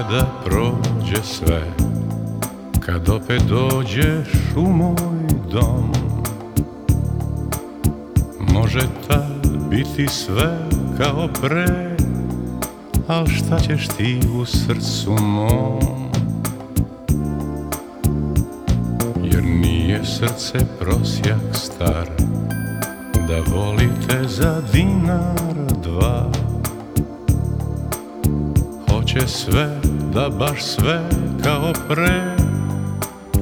kada prođe sve Kad opet dođeš u moj dom Može tad biti sve kao pre Al šta ćeš ti u srcu mom? Jer nije srce prosjak star Da volite za dinar Hoće sve, da baš sve kao pre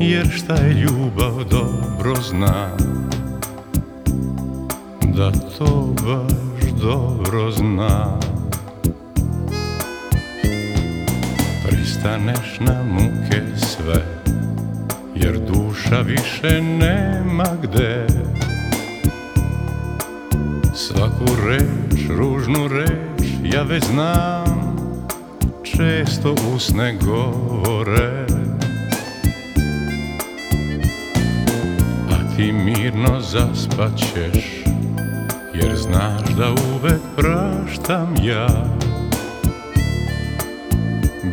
Jer šta je ljubav dobro zna. Da to baš dobro zna. Pristaneš na muke sve Jer duša više nema gde. Svaku reč, ružnu reč ja već znam Često usne govore A ti mirno zaspaćeš Jer znaš da uvek praštam ja.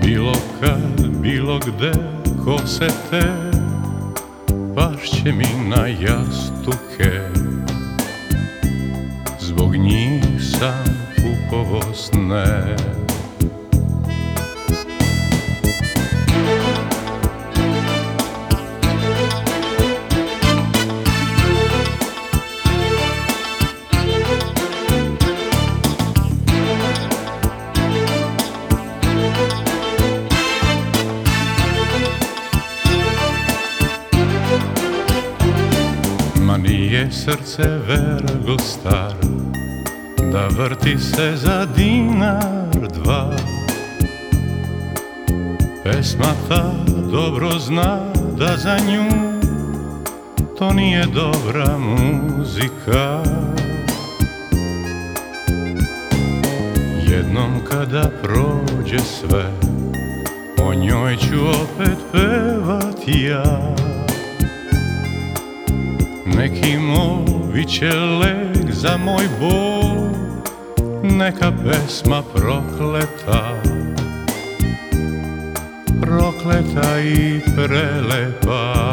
Bilo kad, bilo gde, ko se te Pašće mi na jastuke. Zbog njih sam kupovo sne Srce vergo star Da vrti se za dinar dva. Pesma ta dobro zna da za nju To nije dobra muzika. Jednom kada prođe sve O njoj ću opet pevat ja neki moj će leg za moj bol Neka pesma prokleta. Prokleta i prelepa